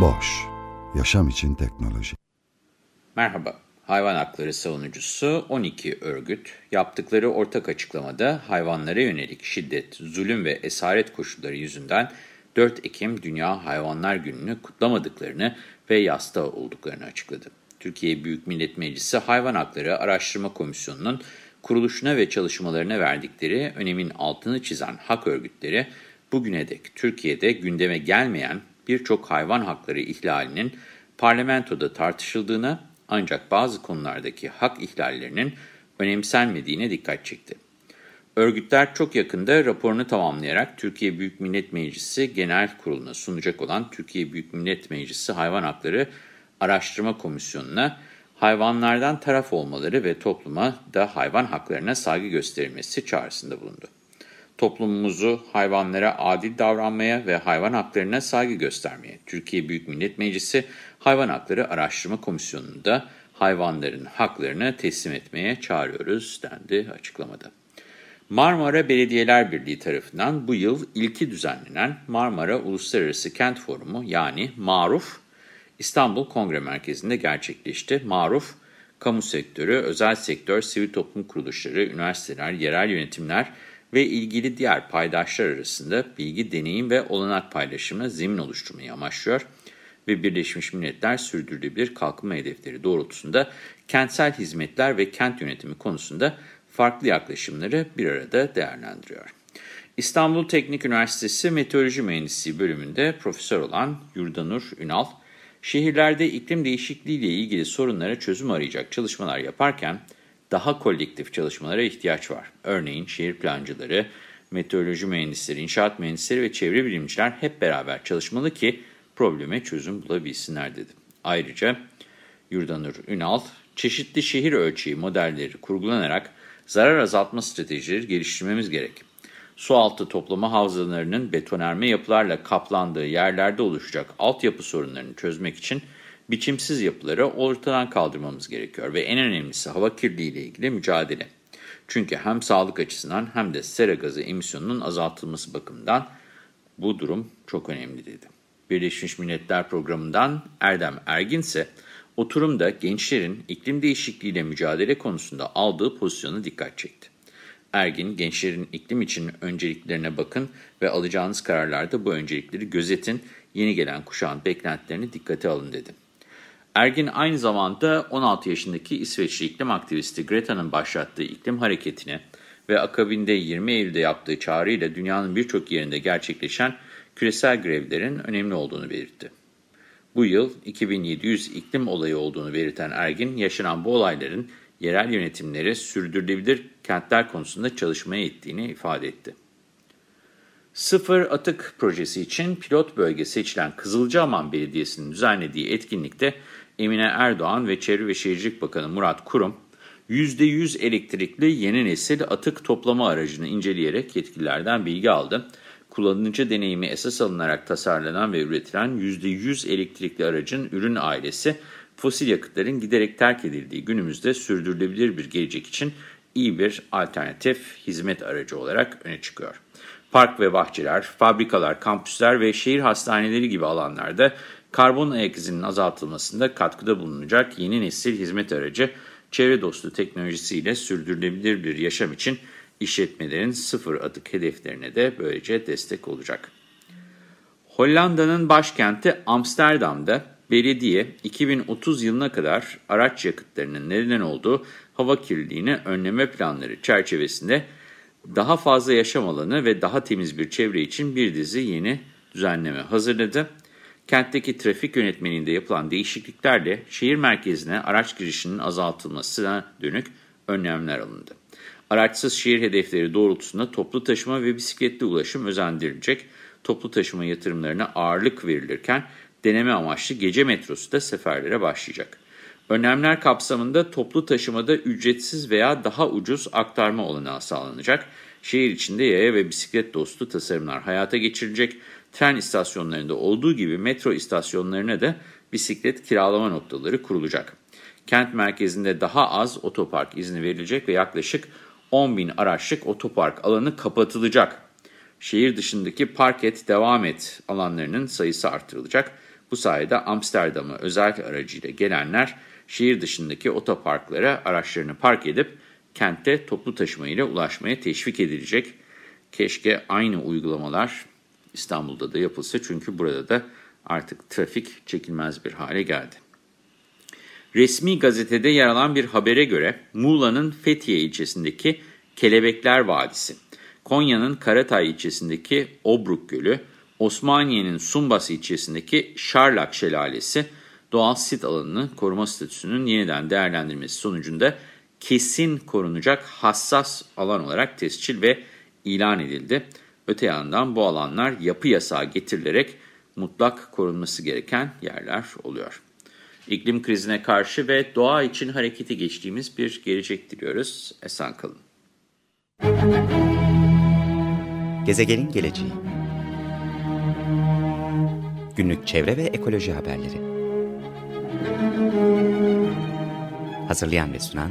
Boş, yaşam için teknoloji. Merhaba, hayvan hakları savunucusu 12 örgüt yaptıkları ortak açıklamada hayvanlara yönelik şiddet, zulüm ve esaret koşulları yüzünden 4 Ekim Dünya Hayvanlar Günü'nü kutlamadıklarını ve yasta olduklarını açıkladı. Türkiye Büyük Millet Meclisi Hayvan Hakları Araştırma Komisyonu'nun kuruluşuna ve çalışmalarına verdikleri önemin altını çizen hak örgütleri bugüne dek Türkiye'de gündeme gelmeyen birçok hayvan hakları ihlalinin parlamentoda tartışıldığına ancak bazı konulardaki hak ihlallerinin önemsenmediğine dikkat çekti. Örgütler çok yakında raporunu tamamlayarak Türkiye Büyük Millet Meclisi Genel Kurulu'na sunacak olan Türkiye Büyük Millet Meclisi Hayvan Hakları Araştırma Komisyonu'na hayvanlardan taraf olmaları ve topluma da hayvan haklarına saygı gösterilmesi çağrısında bulundu. Toplumumuzu hayvanlara adil davranmaya ve hayvan haklarına saygı göstermeye, Türkiye Büyük Millet Meclisi Hayvan Hakları Araştırma Komisyonu'nda hayvanların haklarını teslim etmeye çağırıyoruz dendi açıklamada. Marmara Belediyeler Birliği tarafından bu yıl ilki düzenlenen Marmara Uluslararası Kent Forumu yani MARUF, İstanbul Kongre Merkezi'nde gerçekleşti. MARUF, kamu sektörü, özel sektör, sivil toplum kuruluşları, üniversiteler, yerel yönetimler ve ilgili diğer paydaşlar arasında bilgi, deneyim ve olanak paylaşımına zemin oluşturmayı amaçlıyor ve Birleşmiş Milletler Sürdürülebilir Kalkınma Hedefleri doğrultusunda kentsel hizmetler ve kent yönetimi konusunda farklı yaklaşımları bir arada değerlendiriyor. İstanbul Teknik Üniversitesi Meteoroloji Mühendisliği bölümünde profesör olan Yurdanur Ünal, şehirlerde iklim değişikliği ile ilgili sorunlara çözüm arayacak çalışmalar yaparken daha kolektif çalışmalara ihtiyaç var. Örneğin şehir plancıları, meteoroloji mühendisleri, inşaat mühendisleri ve çevre bilimciler hep beraber çalışmalı ki probleme çözüm bulabilsinler dedi. Ayrıca Yurdanur Ünal, çeşitli şehir ölçeği modelleri kurgulanarak zarar azaltma stratejileri geliştirmemiz gerek. Sualtı toplama havzalarının betonerme yapılarla kaplandığı yerlerde oluşacak altyapı sorunlarını çözmek için biçimsiz yapıları ortadan kaldırmamız gerekiyor ve en önemlisi hava kirliliği ile ilgili mücadele. Çünkü hem sağlık açısından hem de sera gazı emisyonunun azaltılması bakımından bu durum çok önemli dedi. Birleşmiş Milletler Programı'ndan Erdem Ergin ise oturumda gençlerin iklim değişikliğiyle mücadele konusunda aldığı pozisyona dikkat çekti. Ergin, gençlerin iklim için önceliklerine bakın ve alacağınız kararlarda bu öncelikleri gözetin, yeni gelen kuşağın beklentilerini dikkate alın dedi. Ergin aynı zamanda 16 yaşındaki İsveçli iklim aktivisti Greta'nın başlattığı iklim hareketine ve akabinde 20 Eylül'de yaptığı çağrıyla dünyanın birçok yerinde gerçekleşen küresel grevlerin önemli olduğunu belirtti. Bu yıl 2700 iklim olayı olduğunu belirten Ergin, yaşanan bu olayların yerel yönetimleri sürdürülebilir kentler konusunda çalışmaya ittiğini ifade etti. Sıfır Atık projesi için pilot bölge seçilen Kızılcahamam Belediyesi'nin düzenlediği etkinlikte Emine Erdoğan ve Çevre ve Şehircilik Bakanı Murat Kurum, %100 elektrikli yeni nesil atık toplama aracını inceleyerek yetkililerden bilgi aldı. Kullanıcı deneyimi esas alınarak tasarlanan ve üretilen %100 elektrikli aracın ürün ailesi, fosil yakıtların giderek terk edildiği günümüzde sürdürülebilir bir gelecek için iyi bir alternatif hizmet aracı olarak öne çıkıyor. Park ve bahçeler, fabrikalar, kampüsler ve şehir hastaneleri gibi alanlarda karbon ayak izinin azaltılmasında katkıda bulunacak yeni nesil hizmet aracı, çevre dostu teknolojisiyle sürdürülebilir bir yaşam için işletmelerin sıfır atık hedeflerine de böylece destek olacak. Hollanda'nın başkenti Amsterdam'da belediye 2030 yılına kadar araç yakıtlarının neden olduğu hava kirliliğini önleme planları çerçevesinde daha fazla yaşam alanı ve daha temiz bir çevre için bir dizi yeni düzenleme hazırladı. Kentteki trafik yönetmeliğinde yapılan değişikliklerle şehir merkezine araç girişinin azaltılmasına dönük önlemler alındı. Araçsız şehir hedefleri doğrultusunda toplu taşıma ve bisikletli ulaşım özendirilecek. Toplu taşıma yatırımlarına ağırlık verilirken deneme amaçlı gece metrosu da seferlere başlayacak. Önlemler kapsamında toplu taşımada ücretsiz veya daha ucuz aktarma olanağı sağlanacak. Şehir içinde yaya ve bisiklet dostu tasarımlar hayata geçirilecek. Tren istasyonlarında olduğu gibi metro istasyonlarına da bisiklet kiralama noktaları kurulacak. Kent merkezinde daha az otopark izni verilecek ve yaklaşık 10 bin araçlık otopark alanı kapatılacak. Şehir dışındaki park et, devam et alanlarının sayısı artırılacak. Bu sayede Amsterdam'a özel aracıyla gelenler şehir dışındaki otoparklara araçlarını park edip kentte toplu taşıma ile ulaşmaya teşvik edilecek. Keşke aynı uygulamalar İstanbul'da da yapılsa çünkü burada da artık trafik çekilmez bir hale geldi. Resmi gazetede yer alan bir habere göre Muğla'nın Fethiye ilçesindeki Kelebekler Vadisi, Konya'nın Karatay ilçesindeki Obruk Gölü, Osmaniye'nin Sumbas ilçesindeki Şarlak Şelalesi, doğal sit alanını koruma statüsünün yeniden değerlendirmesi sonucunda kesin korunacak hassas alan olarak tescil ve ilan edildi. Öte yandan bu alanlar yapı yasağı getirilerek mutlak korunması gereken yerler oluyor. İklim krizine karşı ve doğa için harekete geçtiğimiz bir gelecek diliyoruz. Esen kalın. Gezegenin geleceği Günlük çevre ve ekoloji haberleri Hazırlayan ve sunan